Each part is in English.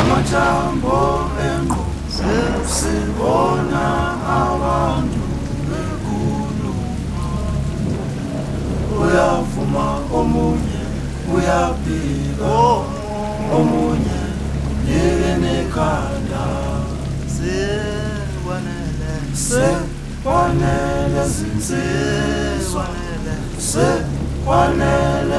amathambo engqondo sibona abantu benkulu uyavuma omunye uyaphika omunye yenekhanda sekwanele zinsizwa sekwanele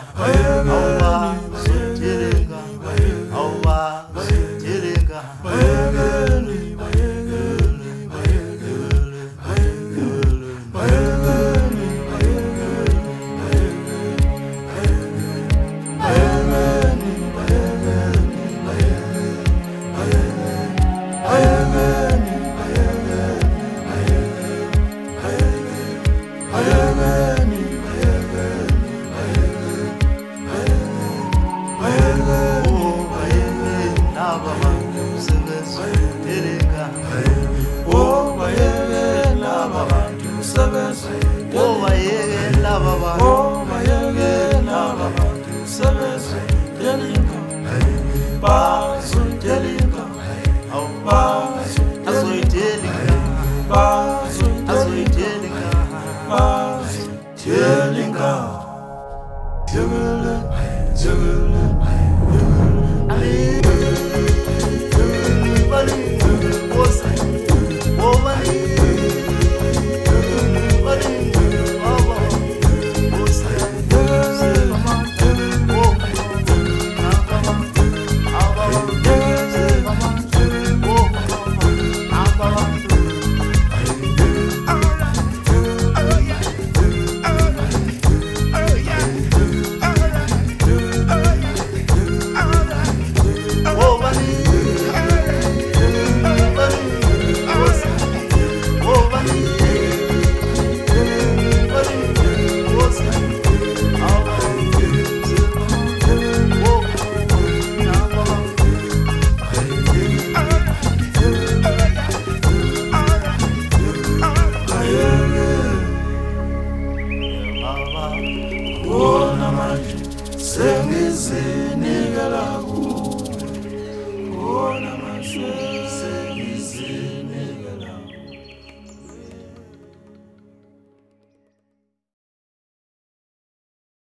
Hey. Tusameze Yoma yege la baba Yoma yege la baba Tusameze Yelinka Basu yelinka Basu Asu yelinka Basu Asu yelinka Basu Yelinka Jugulu Jugulu